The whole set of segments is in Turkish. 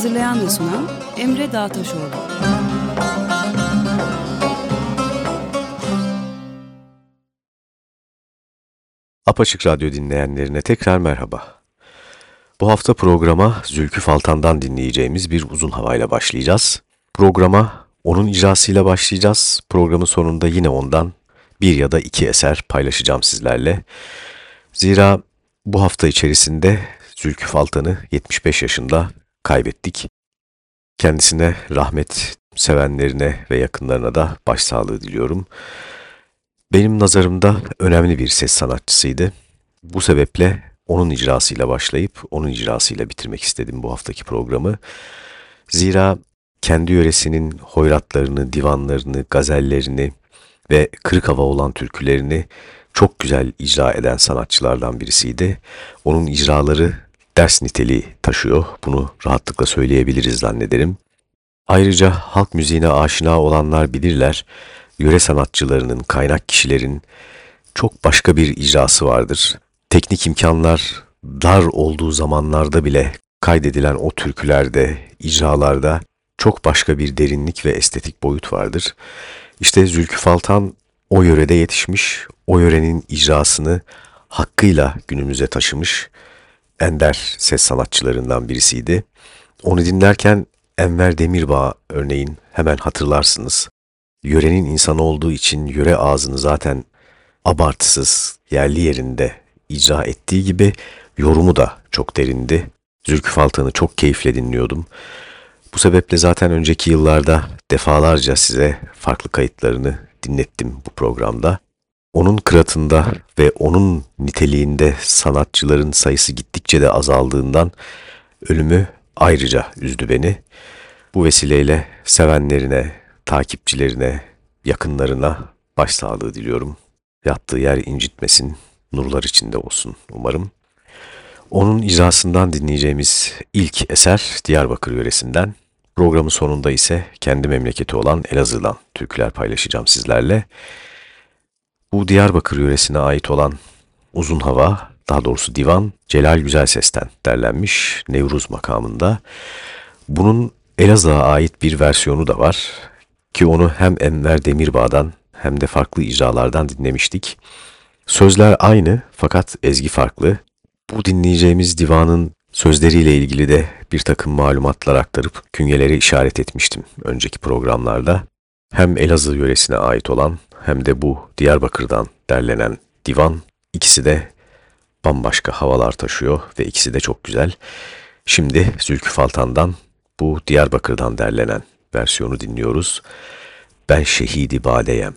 Hazırlayan ve sunan Emre Dağtaşoğlu. Apaçık Radyo dinleyenlerine tekrar merhaba. Bu hafta programa Zülkü Faltan'dan dinleyeceğimiz bir uzun havayla başlayacağız. Programa onun icrasıyla başlayacağız. Programın sonunda yine ondan bir ya da iki eser paylaşacağım sizlerle. Zira bu hafta içerisinde Zülkü Faltan'ı 75 yaşında kaybettik. Kendisine rahmet, sevenlerine ve yakınlarına da başsağlığı diliyorum. Benim nazarımda önemli bir ses sanatçısıydı. Bu sebeple onun icrasıyla başlayıp onun icrasıyla bitirmek istedim bu haftaki programı. Zira kendi yöresinin hoyratlarını, divanlarını, gazellerini ve kırık hava olan türkülerini çok güzel icra eden sanatçılardan birisiydi. Onun icraları ders niteliği taşıyor. Bunu rahatlıkla söyleyebiliriz zannederim. Ayrıca halk müziğine aşina olanlar bilirler. Yöre sanatçılarının, kaynak kişilerin çok başka bir icrası vardır. Teknik imkanlar dar olduğu zamanlarda bile kaydedilen o türkülerde, icralarda çok başka bir derinlik ve estetik boyut vardır. İşte Zülkü Faltan o yörede yetişmiş, o yörenin icrasını hakkıyla günümüze taşımış ender ses sanatçılarından birisiydi. Onu dinlerken Enver Demirbağ örneğin hemen hatırlarsınız. Yörenin insanı olduğu için yöre ağzını zaten abartısız, yerli yerinde icra ettiği gibi yorumu da çok derindi. Zülkü Faltan'ı çok keyifle dinliyordum. Bu sebeple zaten önceki yıllarda defalarca size farklı kayıtlarını dinlettim bu programda. Onun kıratında ve onun niteliğinde sanatçıların sayısı gittikçe de azaldığından ölümü ayrıca üzdü beni. Bu vesileyle sevenlerine, takipçilerine, yakınlarına başsağlığı diliyorum. Yattığı yer incitmesin, nurlar içinde olsun umarım. Onun icrasından dinleyeceğimiz ilk eser Diyarbakır yöresinden. Programın sonunda ise kendi memleketi olan Elazığ'dan türküler paylaşacağım sizlerle. Bu Diyarbakır yöresine ait olan Uzun Hava, daha doğrusu Divan, Celal Güzel Ses'ten derlenmiş Nevruz makamında. Bunun Elazığ'a ait bir versiyonu da var ki onu hem Enver Demirbağ'dan hem de farklı icralardan dinlemiştik. Sözler aynı fakat ezgi farklı. Bu dinleyeceğimiz divanın sözleriyle ilgili de bir takım malumatlar aktarıp künyeleri işaret etmiştim önceki programlarda. Hem Elazığ yöresine ait olan hem de bu Diyarbakır'dan derlenen divan ikisi de bambaşka havalar taşıyor ve ikisi de çok güzel. Şimdi Zülkü Faltan'dan bu Diyarbakır'dan derlenen versiyonu dinliyoruz. Ben şehidi badeyem.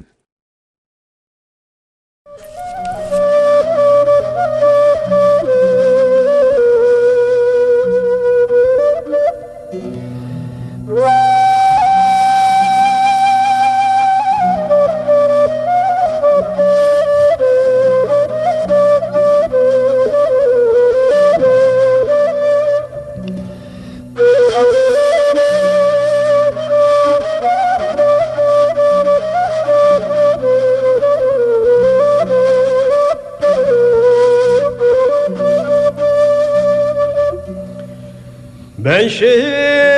Ben şehidi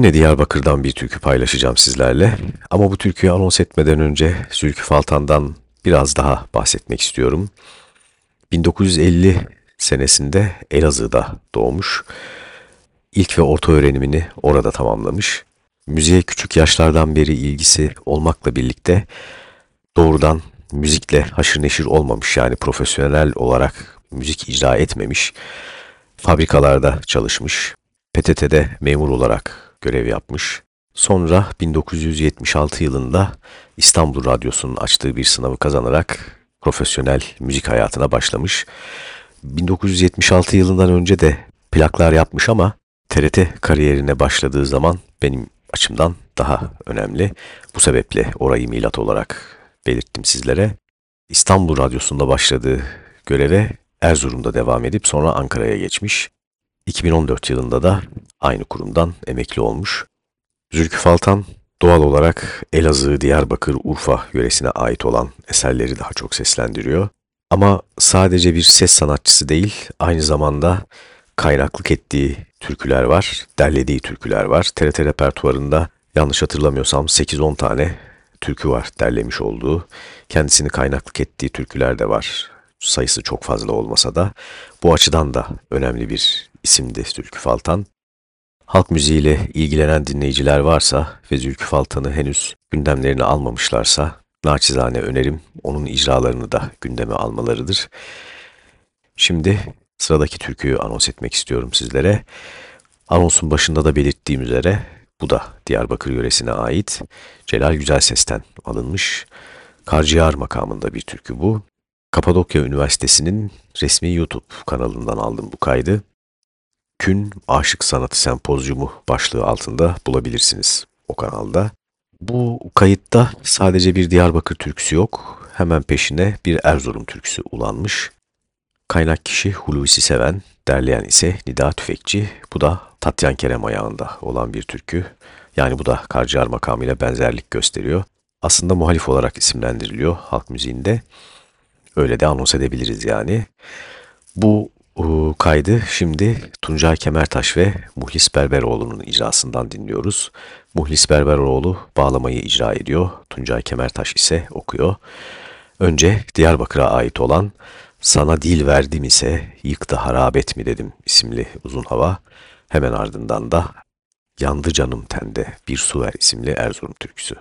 Yine Diyarbakır'dan bir türkü paylaşacağım sizlerle. Ama bu türküyü anons etmeden önce Zülkü Faltan'dan biraz daha bahsetmek istiyorum. 1950 senesinde Elazığ'da doğmuş. İlk ve orta öğrenimini orada tamamlamış. Müziğe küçük yaşlardan beri ilgisi olmakla birlikte doğrudan müzikle haşır neşir olmamış yani profesyonel olarak müzik icra etmemiş. Fabrikalarda çalışmış. PTT'de memur olarak görev yapmış. Sonra 1976 yılında İstanbul Radyosu'nun açtığı bir sınavı kazanarak profesyonel müzik hayatına başlamış. 1976 yılından önce de plaklar yapmış ama TRT kariyerine başladığı zaman benim açımdan daha önemli. Bu sebeple orayı milat olarak belirttim sizlere. İstanbul Radyosu'nda başladığı göreve Erzurum'da devam edip sonra Ankara'ya geçmiş. 2014 yılında da aynı kurumdan emekli olmuş. Zülkü Faltan doğal olarak Elazığ, Diyarbakır, Urfa yöresine ait olan eserleri daha çok seslendiriyor. Ama sadece bir ses sanatçısı değil, aynı zamanda kaynaklık ettiği türküler var, derlediği türküler var. TRT repertuarında yanlış hatırlamıyorsam 8-10 tane türkü var derlemiş olduğu. Kendisini kaynaklık ettiği türküler de var. Sayısı çok fazla olmasa da bu açıdan da önemli bir isimdi Zülkü Faltan. Halk müziğiyle ilgilenen dinleyiciler varsa ve Zülkü Faltan'ı henüz gündemlerine almamışlarsa naçizane önerim onun icralarını da gündeme almalarıdır. Şimdi sıradaki türküyü anons etmek istiyorum sizlere. Anonsun başında da belirttiğim üzere bu da Diyarbakır yöresine ait Celal Güzel Ses'ten alınmış. Karcıyar makamında bir türkü bu. Kapadokya Üniversitesi'nin resmi YouTube kanalından aldım bu kaydı. Kün Aşık Sanatı Sempozyumu başlığı altında bulabilirsiniz o kanalda. Bu kayıtta sadece bir Diyarbakır türküsü yok. Hemen peşine bir Erzurum türküsü ulanmış. Kaynak kişi Hulusi Seven, derleyen ise Nida Tüfekçi. Bu da Tatyan Kerem ayağında olan bir türkü. Yani bu da Karciğer makamıyla benzerlik gösteriyor. Aslında muhalif olarak isimlendiriliyor halk müziğinde. Öyle de anons edebiliriz yani. Bu e, kaydı şimdi Tuncay Kemertaş ve Muhlis Berberoğlu'nun icrasından dinliyoruz. Muhlis Berberoğlu bağlamayı icra ediyor. Tuncay Kemertaş ise okuyor. Önce Diyarbakır'a ait olan Sana Dil Verdim ise Yıktı Harabet mi dedim isimli uzun hava. Hemen ardından da Yandı Canım Tende Bir Su Ver isimli Erzurum türküsü.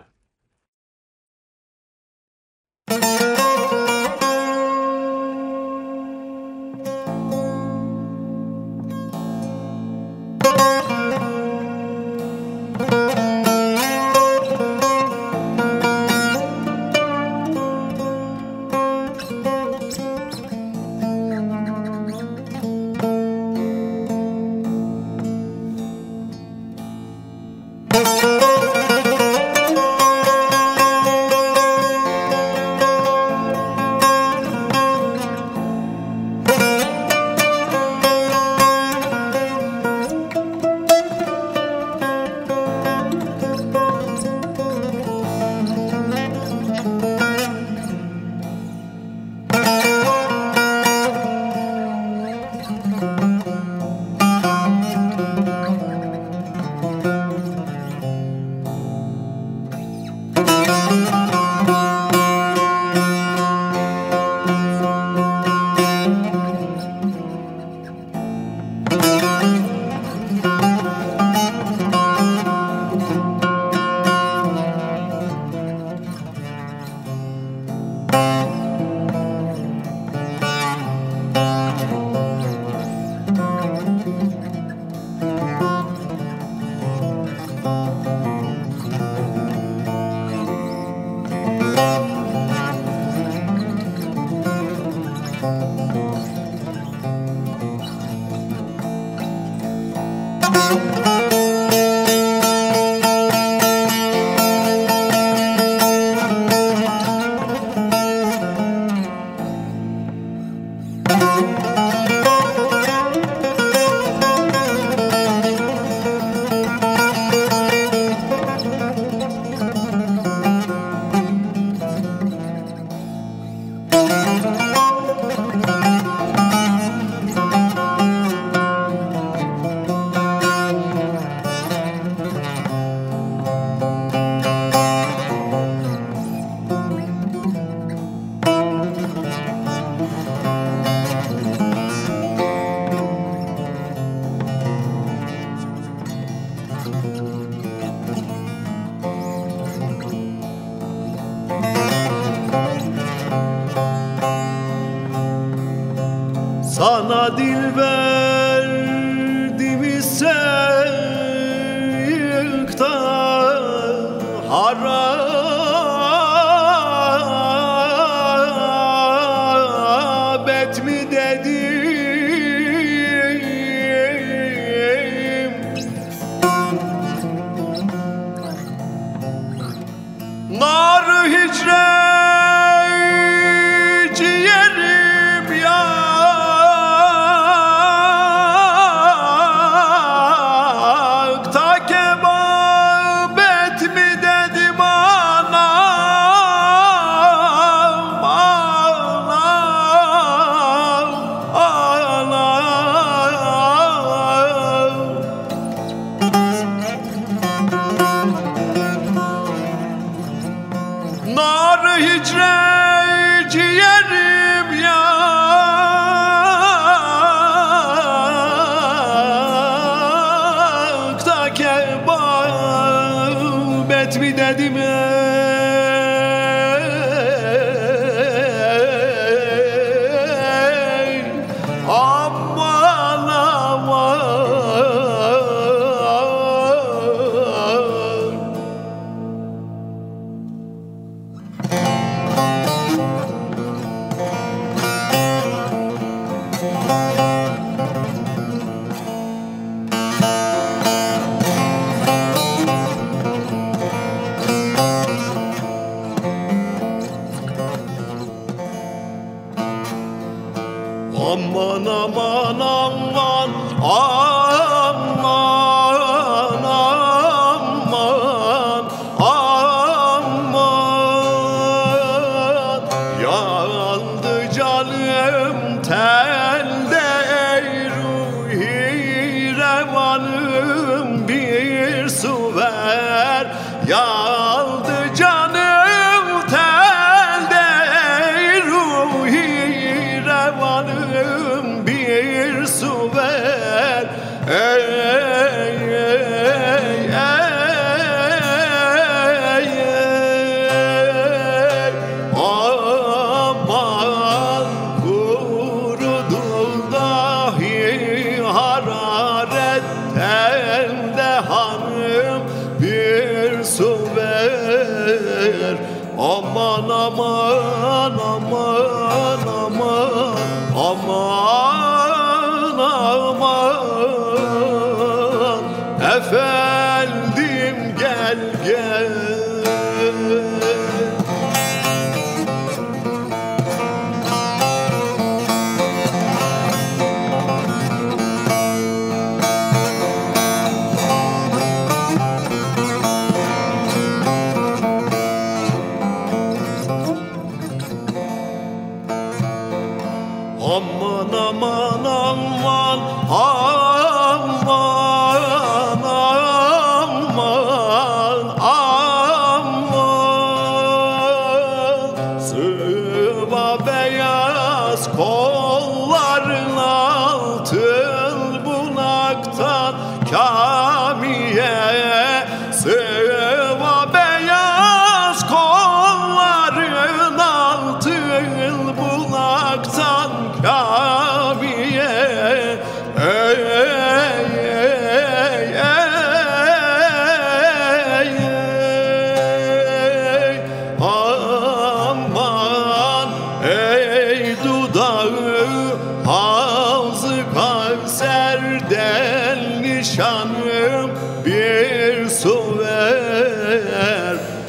Su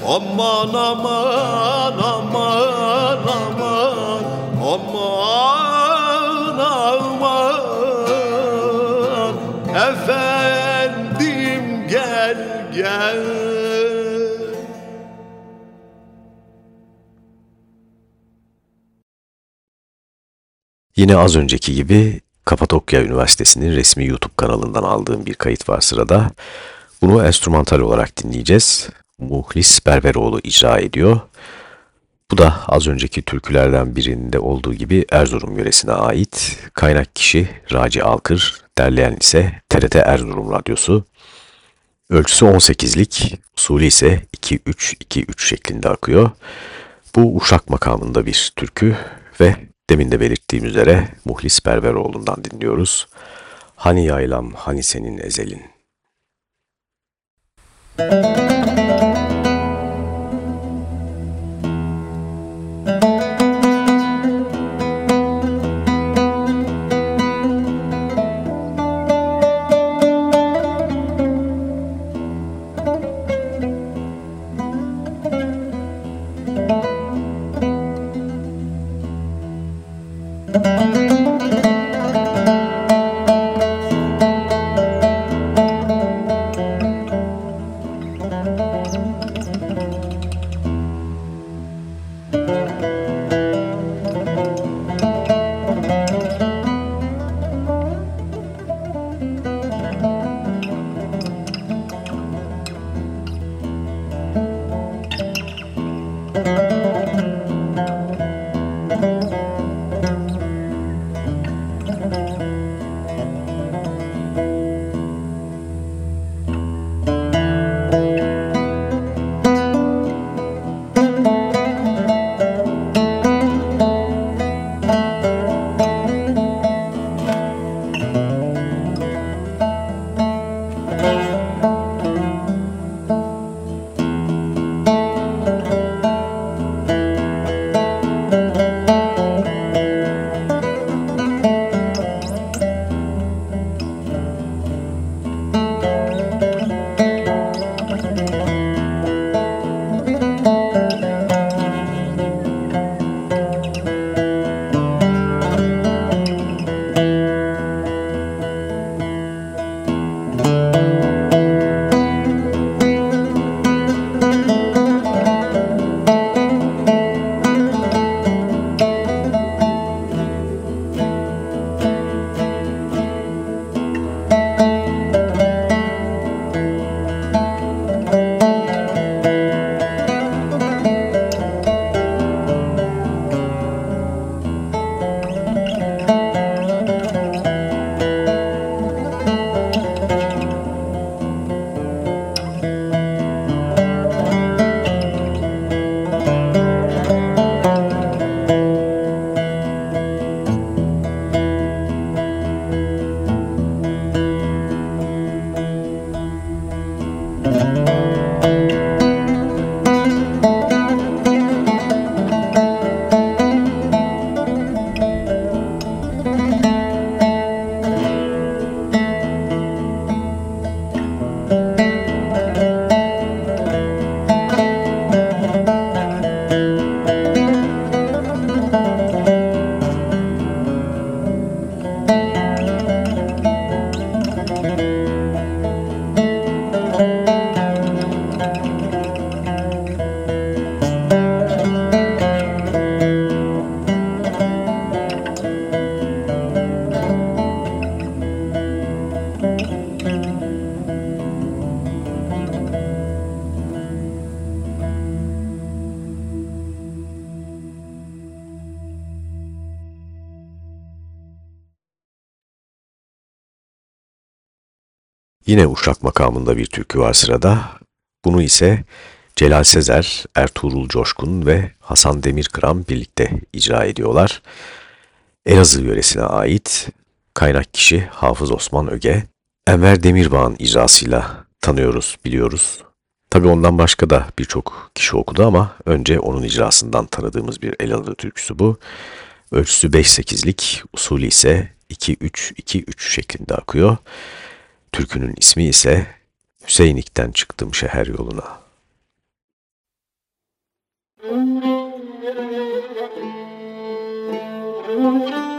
Aman aman aman aman aman aman. Efendim gel gel. Yine az önceki gibi Kapadokya Üniversitesi'nin resmi YouTube kanalından aldığım bir kayıt var sırada. Bunu enstrümantal olarak dinleyeceğiz. Muhlis Berberoğlu icra ediyor. Bu da az önceki türkülerden birinde olduğu gibi Erzurum yöresine ait. Kaynak kişi Raci Alkır, derleyen ise TRT Erzurum Radyosu. Ölçüsü 18'lik, usulü ise 2-3-2-3 şeklinde akıyor. Bu uşak makamında bir türkü ve demin de belirttiğim üzere Muhlis Berberoğlu'ndan dinliyoruz. Hani yaylam, hani senin ezelin. Müzik Yine Uşak makamında bir türkü var sırada. Bunu ise Celal Sezer, Ertuğrul Coşkun ve Hasan Demirkıran birlikte icra ediyorlar. Elazığ yöresine ait kaynak kişi Hafız Osman Öge. Enver Demirbağ'ın icrasıyla tanıyoruz, biliyoruz. Tabi ondan başka da birçok kişi okudu ama önce onun icrasından tanıdığımız bir Elazığ türküsü bu. Ölçüsü 5-8'lik, usulü ise 2-3-2-3 şeklinde akıyor. Türkünün ismi ise Hüseyinlik'ten çıktım şehir yoluna. Hüseyinlikten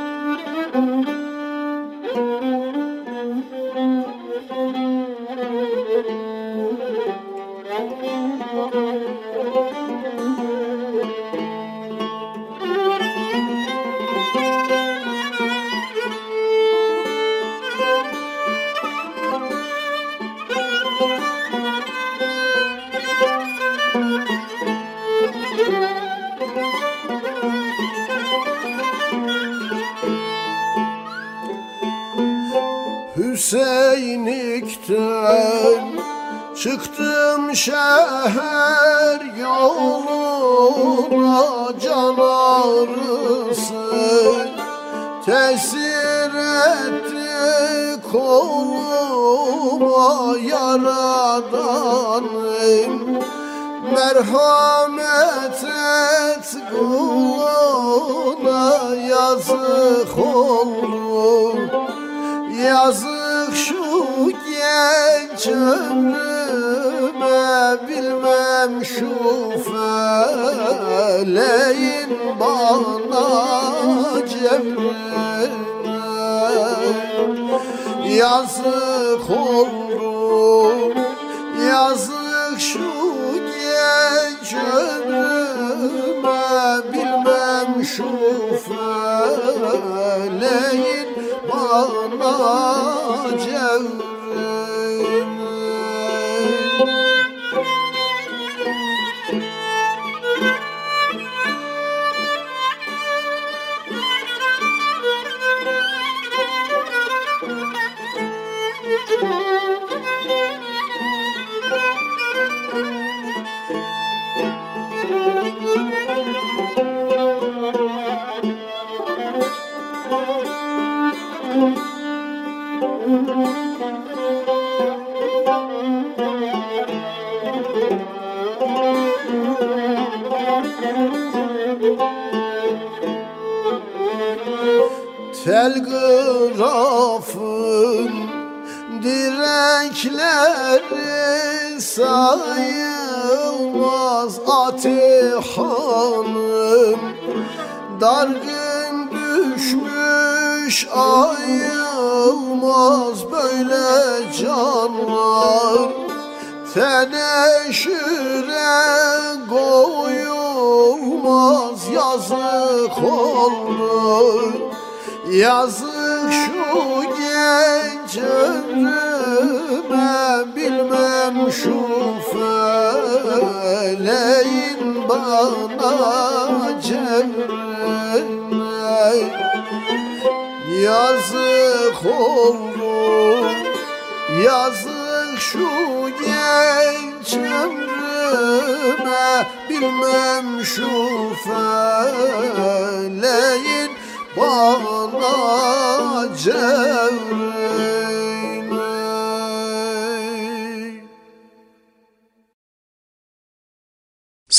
Yazık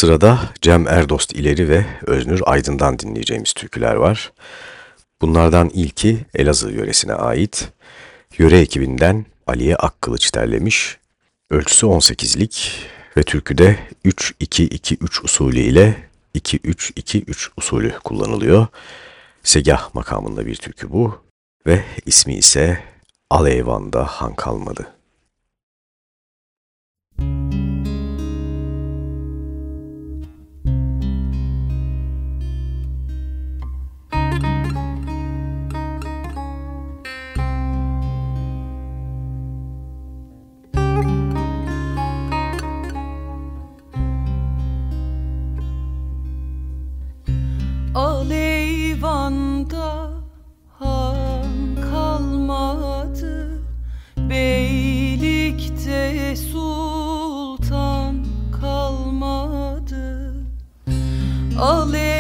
Sırada Cem Erdost İleri ve Öznür Aydın'dan dinleyeceğimiz türküler var. Bunlardan ilki Elazığ yöresine ait. Yöre ekibinden Aliye Akkılıç derlemiş. Ölçüsü 18'lik ve türküde 3-2-2-3 usulü ile 2-3-2-3 usulü kullanılıyor. Segah makamında bir türkü bu ve ismi ise. Aleyvanda han kalmadı Only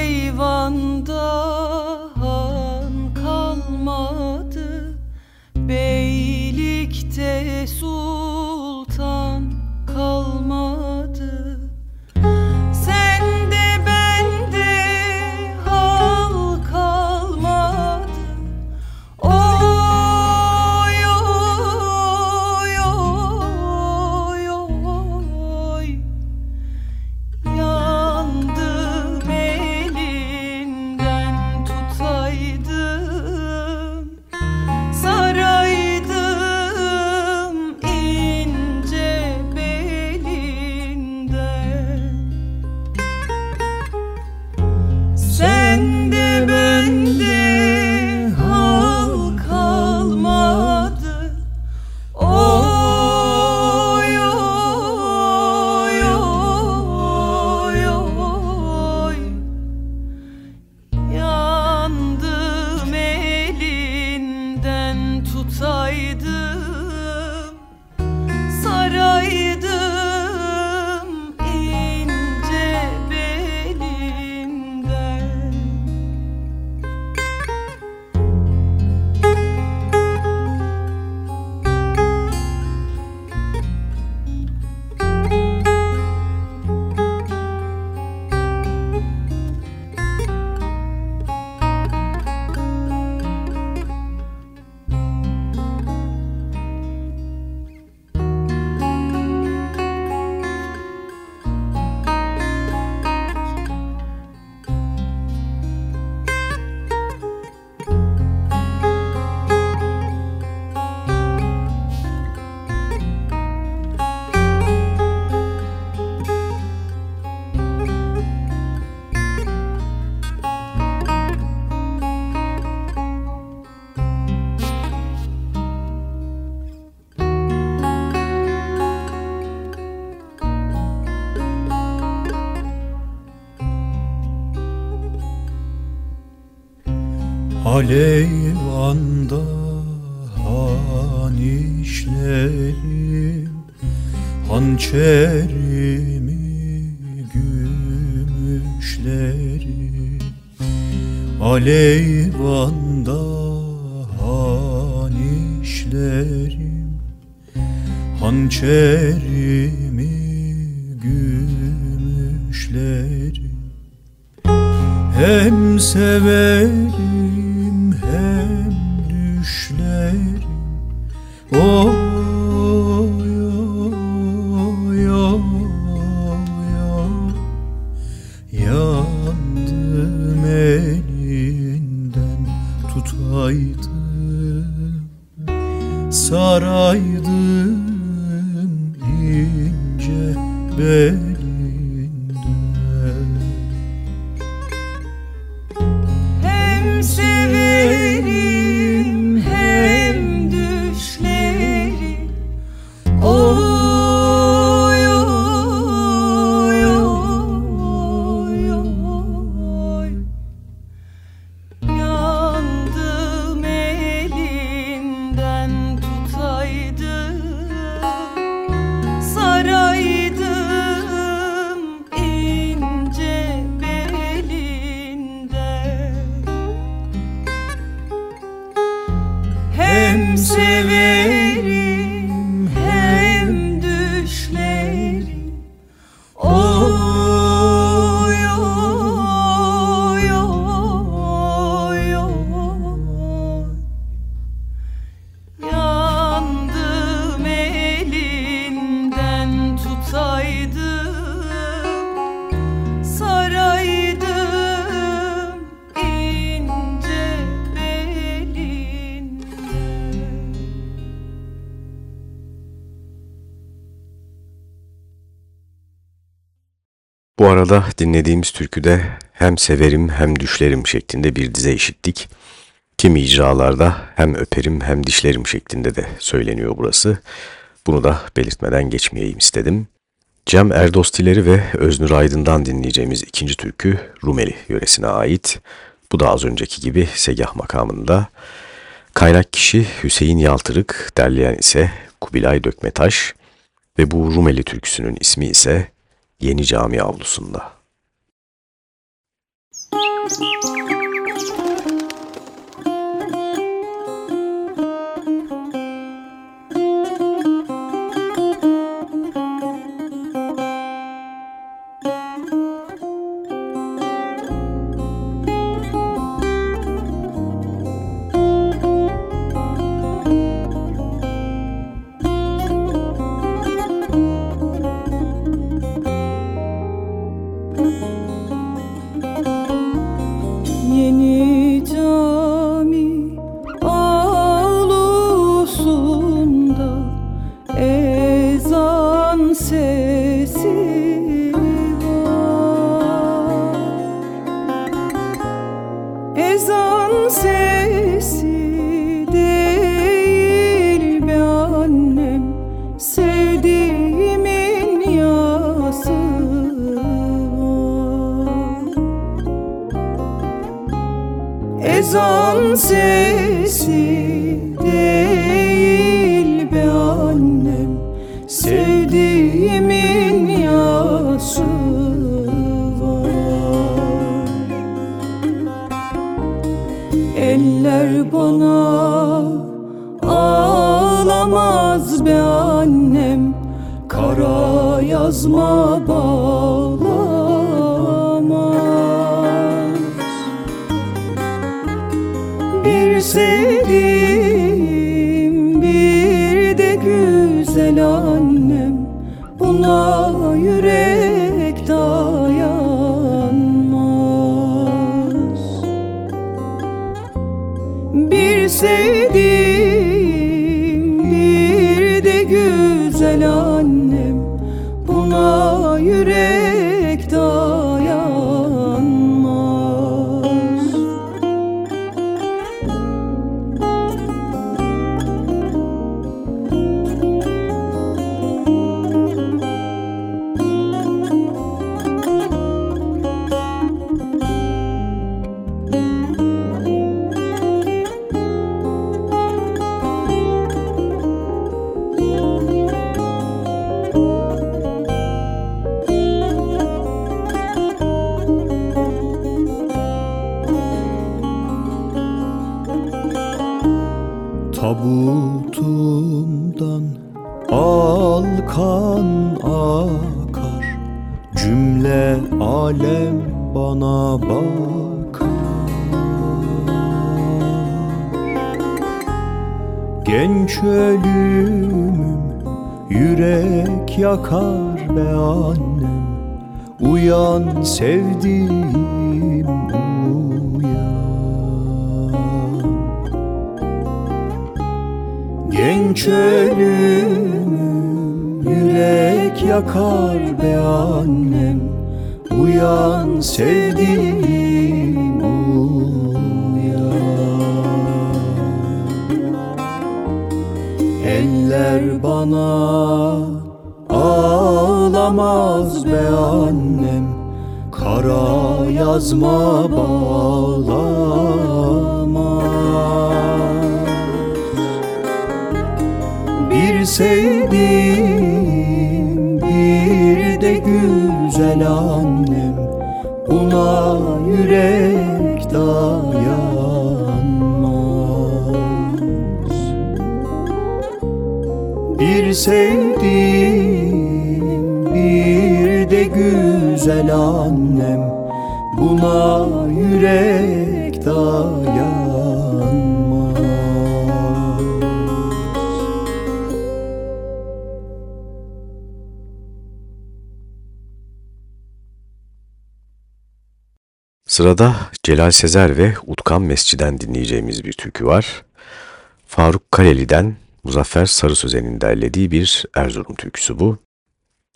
Aleyvanda han işlerim Hançerimi gümüşlerim. Aleyvanda han işlerim Hançerimi gümüşlerim. Hem severim Bu arada dinlediğimiz türküde hem severim hem düşlerim şeklinde bir dize işittik. Kimi icralarda hem öperim hem dişlerim şeklinde de söyleniyor burası. Bunu da belirtmeden geçmeyeyim istedim. Cem Erdostileri ve Öznur Aydın'dan dinleyeceğimiz ikinci türkü Rumeli yöresine ait. Bu da az önceki gibi segah makamında. Kaynak kişi Hüseyin Yaltırık, derleyen ise Kubilay Dökmetaş ve bu Rumeli türküsünün ismi ise Yeni Cami Avlusu'nda. Ezan sesi değil be annem. Sevdiğimin yası var. Eller bana ağlamaz be annem. Kara yazma bağlamaz Cümle alem bana bakar. Genç ölümüm Yürek yakar be annem. Uyan sevdiğim uyan. Genç ölümüm Yürek yakar be annem Uyan sevdiğim uyan. Eller bana ağlamaz be annem Kara yazma bağlama. Bir sevdiğim bir de güzel annem Buna yürek dayanmaz. Bir sevdiğim bir de güzel annem Buna yürek dayanmaz Sırada Celal Sezer ve Utkan Mescid'den dinleyeceğimiz bir türkü var. Faruk Kaleli'den Muzaffer Sarı Sözen'in derlediği bir Erzurum türküsü bu.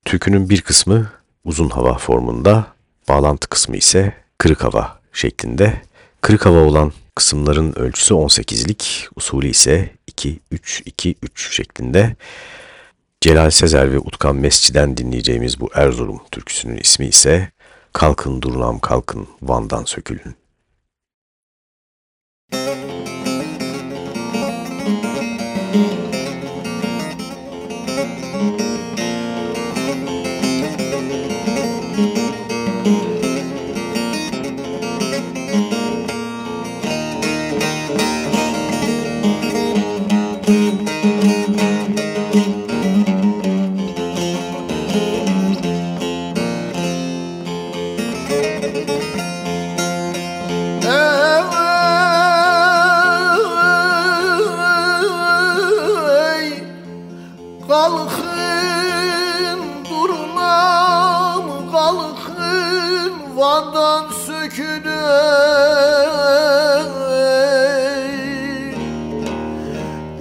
Türkünün bir kısmı uzun hava formunda, bağlantı kısmı ise kırık hava şeklinde. Kırık hava olan kısımların ölçüsü 18'lik, usulü ise 2-3-2-3 şeklinde. Celal Sezer ve Utkan Mescid'den dinleyeceğimiz bu Erzurum türküsünün ismi ise Kalkın Durnam Kalkın Van'dan Sökülün.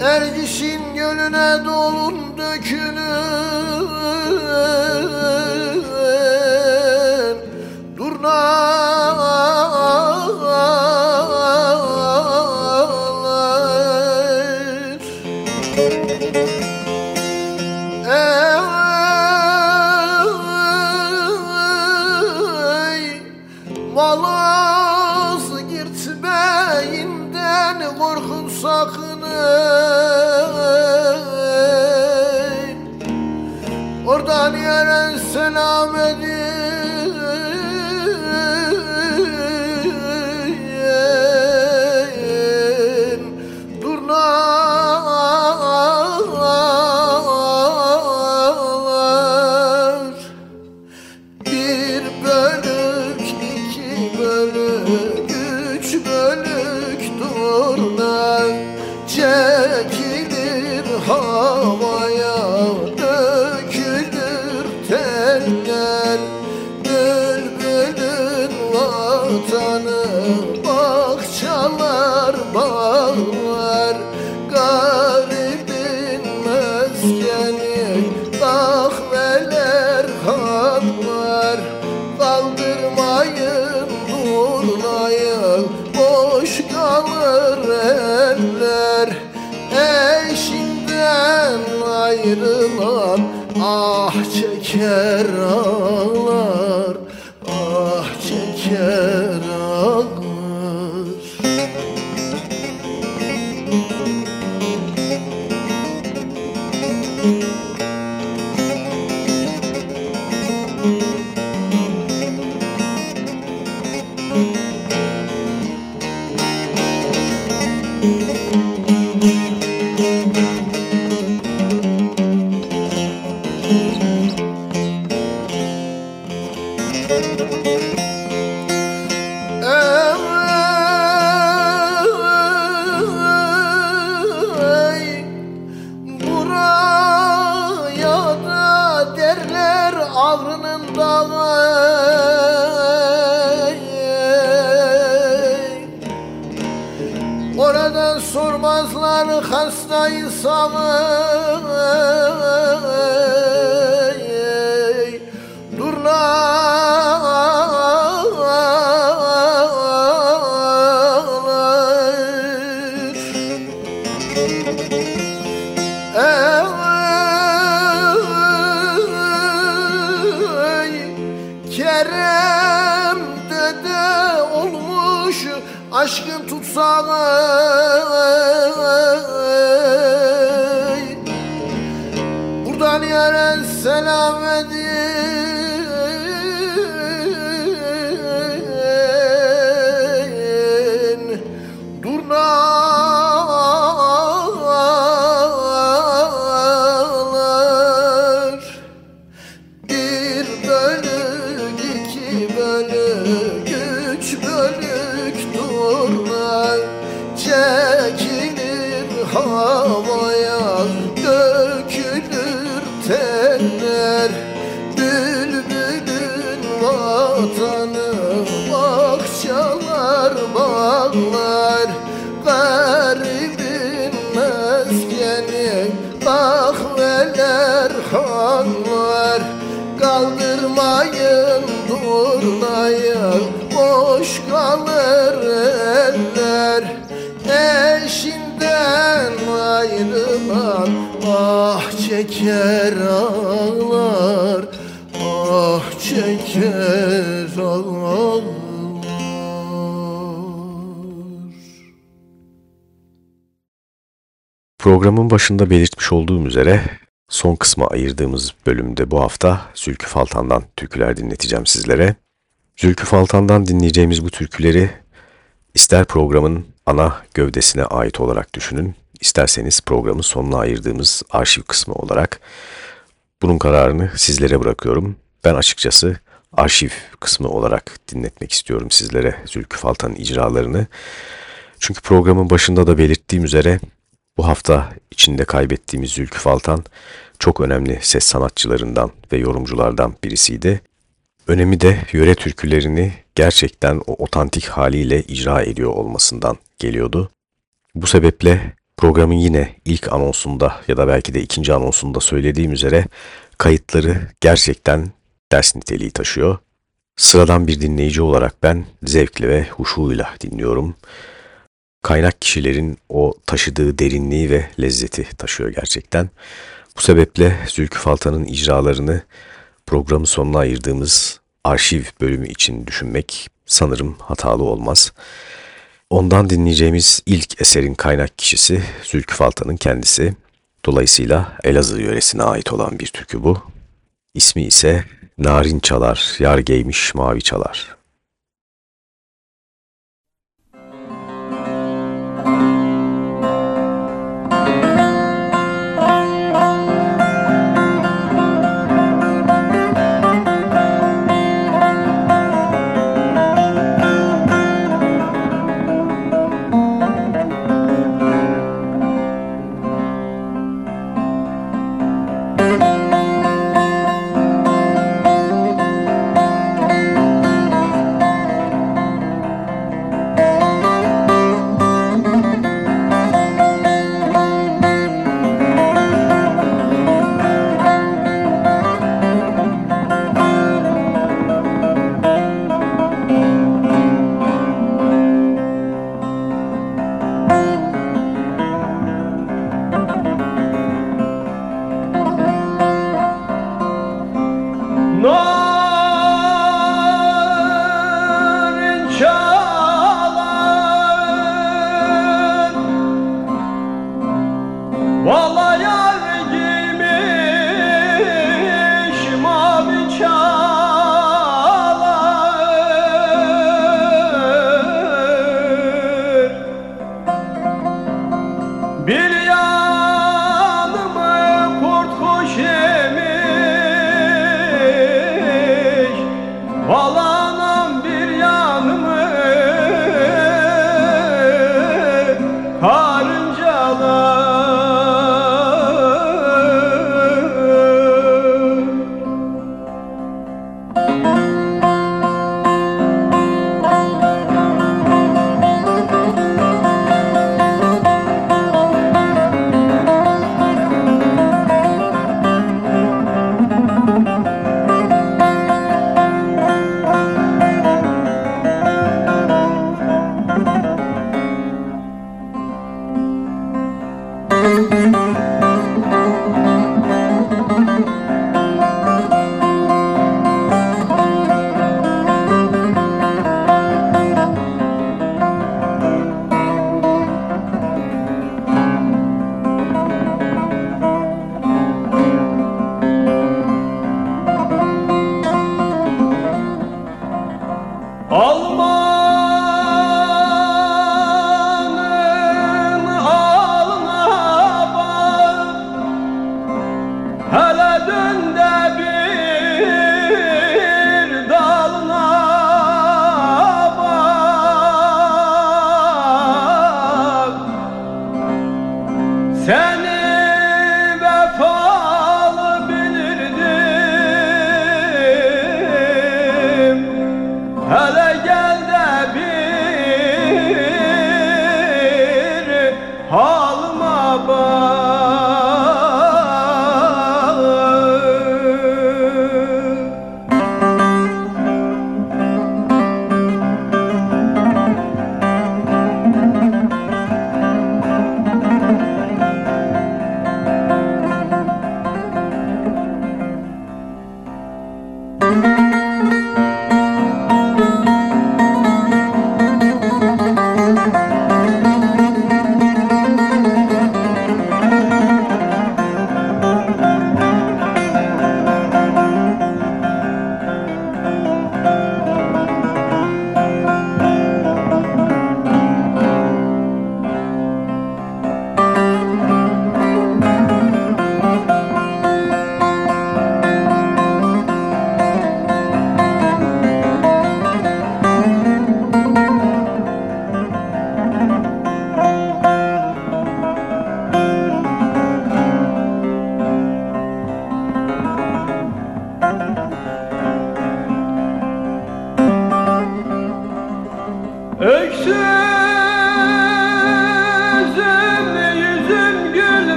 Ergişin gölüne dolun Oradan yere selam edin Bağrının dağı Oradan sormazlar hastaysam aşkın ayrılan ah çeker ağlar Ah çeker ağlar Programın başında belirtmiş olduğum üzere son kısma ayırdığımız bölümde bu hafta Zülkü Faltan'dan türküler dinleteceğim sizlere. Zülkü Faltan'dan dinleyeceğimiz bu türküleri ister programın ana gövdesine ait olarak düşünün, isterseniz programın sonuna ayırdığımız arşiv kısmı olarak bunun kararını sizlere bırakıyorum. Ben açıkçası arşiv kısmı olarak dinletmek istiyorum sizlere Zülkü Faltan'ın icralarını. Çünkü programın başında da belirttiğim üzere bu hafta içinde kaybettiğimiz Zülkü Faltan çok önemli ses sanatçılarından ve yorumculardan birisiydi. Önemi de yöre türkülerini gerçekten o otantik haliyle icra ediyor olmasından geliyordu. Bu sebeple programın yine ilk anonsunda ya da belki de ikinci anonsunda söylediğim üzere kayıtları gerçekten ders niteliği taşıyor. Sıradan bir dinleyici olarak ben zevkle ve huşuyla dinliyorum. Kaynak kişilerin o taşıdığı derinliği ve lezzeti taşıyor gerçekten. Bu sebeple Zülkü Faltan'ın icralarını programın sonuna ayırdığımız arşiv bölümü için düşünmek sanırım hatalı olmaz. Ondan dinleyeceğimiz ilk eserin kaynak kişisi Zülkü Faltan'ın kendisi. Dolayısıyla Elazığ yöresine ait olan bir türkü bu. İsmi ise Narin Çalar, Yar Giymiş Mavi Çalar.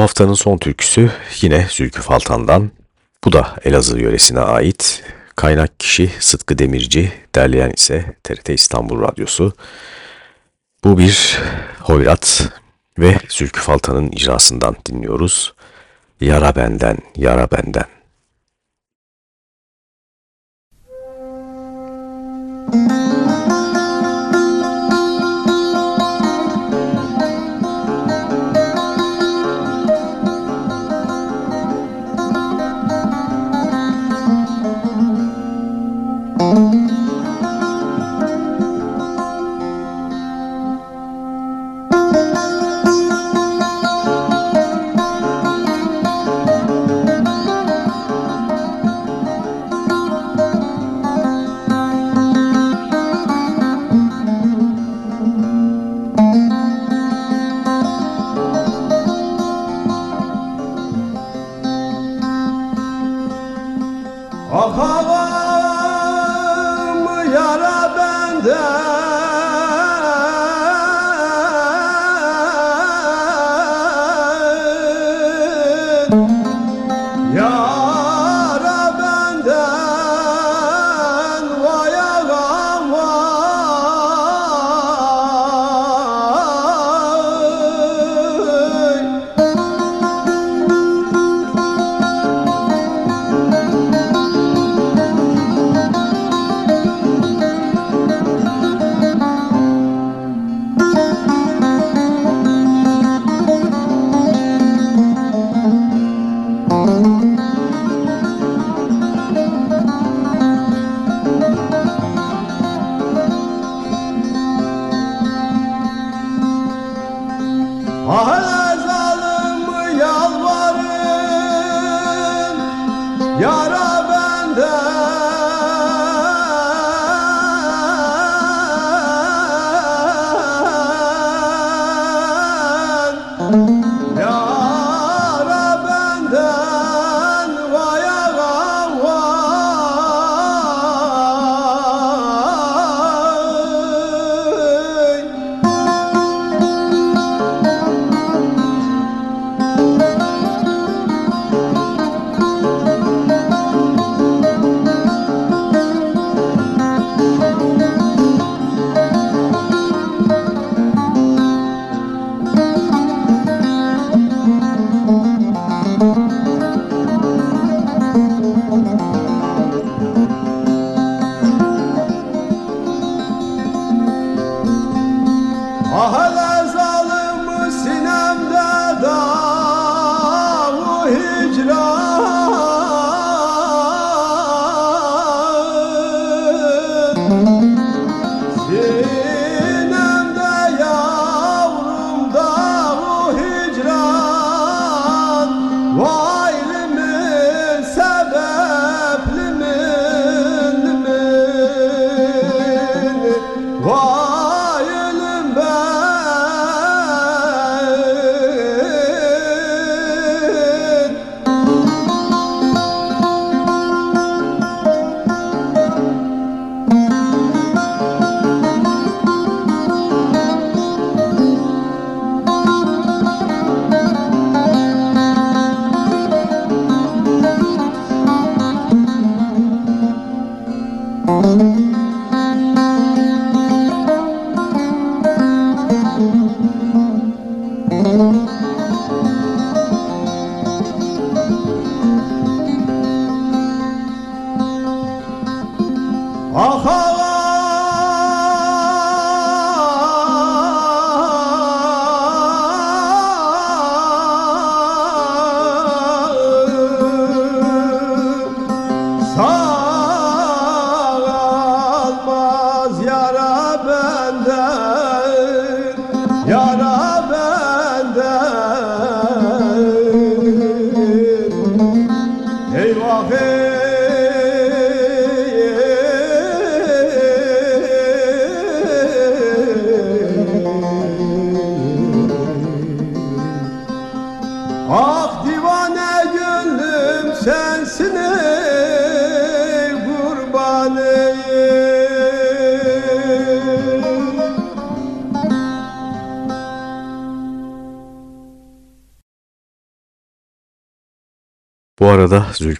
Haftanın son türküsü yine Zülkü Faltan'dan. Bu da Elazığ yöresine ait. Kaynak kişi Sıtkı Demirci, derleyen ise TRT İstanbul Radyosu. Bu bir hoyrat ve Zülkü Faltan'ın icrasından dinliyoruz. Yara benden, yara benden.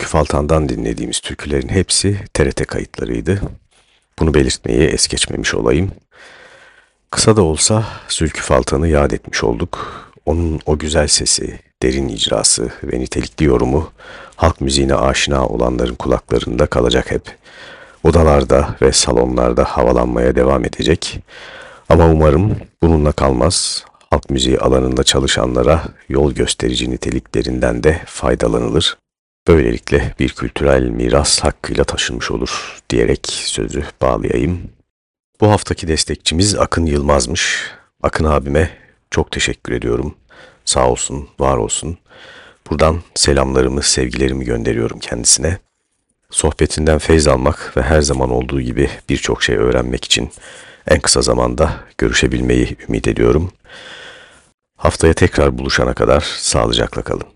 Arada Zülkü Faltan'dan dinlediğimiz türkülerin hepsi TRT kayıtlarıydı. Bunu belirtmeyi es geçmemiş olayım. Kısa da olsa Zülkü Faltan'ı yad etmiş olduk. Onun o güzel sesi, derin icrası ve nitelikli yorumu halk müziğine aşina olanların kulaklarında kalacak hep. Odalarda ve salonlarda havalanmaya devam edecek. Ama umarım bununla kalmaz. Halk müziği alanında çalışanlara yol gösterici niteliklerinden de faydalanılır. Böylelikle bir kültürel miras hakkıyla taşınmış olur diyerek sözü bağlayayım. Bu haftaki destekçimiz Akın Yılmaz'mış. Akın abime çok teşekkür ediyorum. Sağ olsun, var olsun. Buradan selamlarımı, sevgilerimi gönderiyorum kendisine. Sohbetinden feyz almak ve her zaman olduğu gibi birçok şey öğrenmek için en kısa zamanda görüşebilmeyi ümit ediyorum. Haftaya tekrar buluşana kadar sağlıcakla kalın.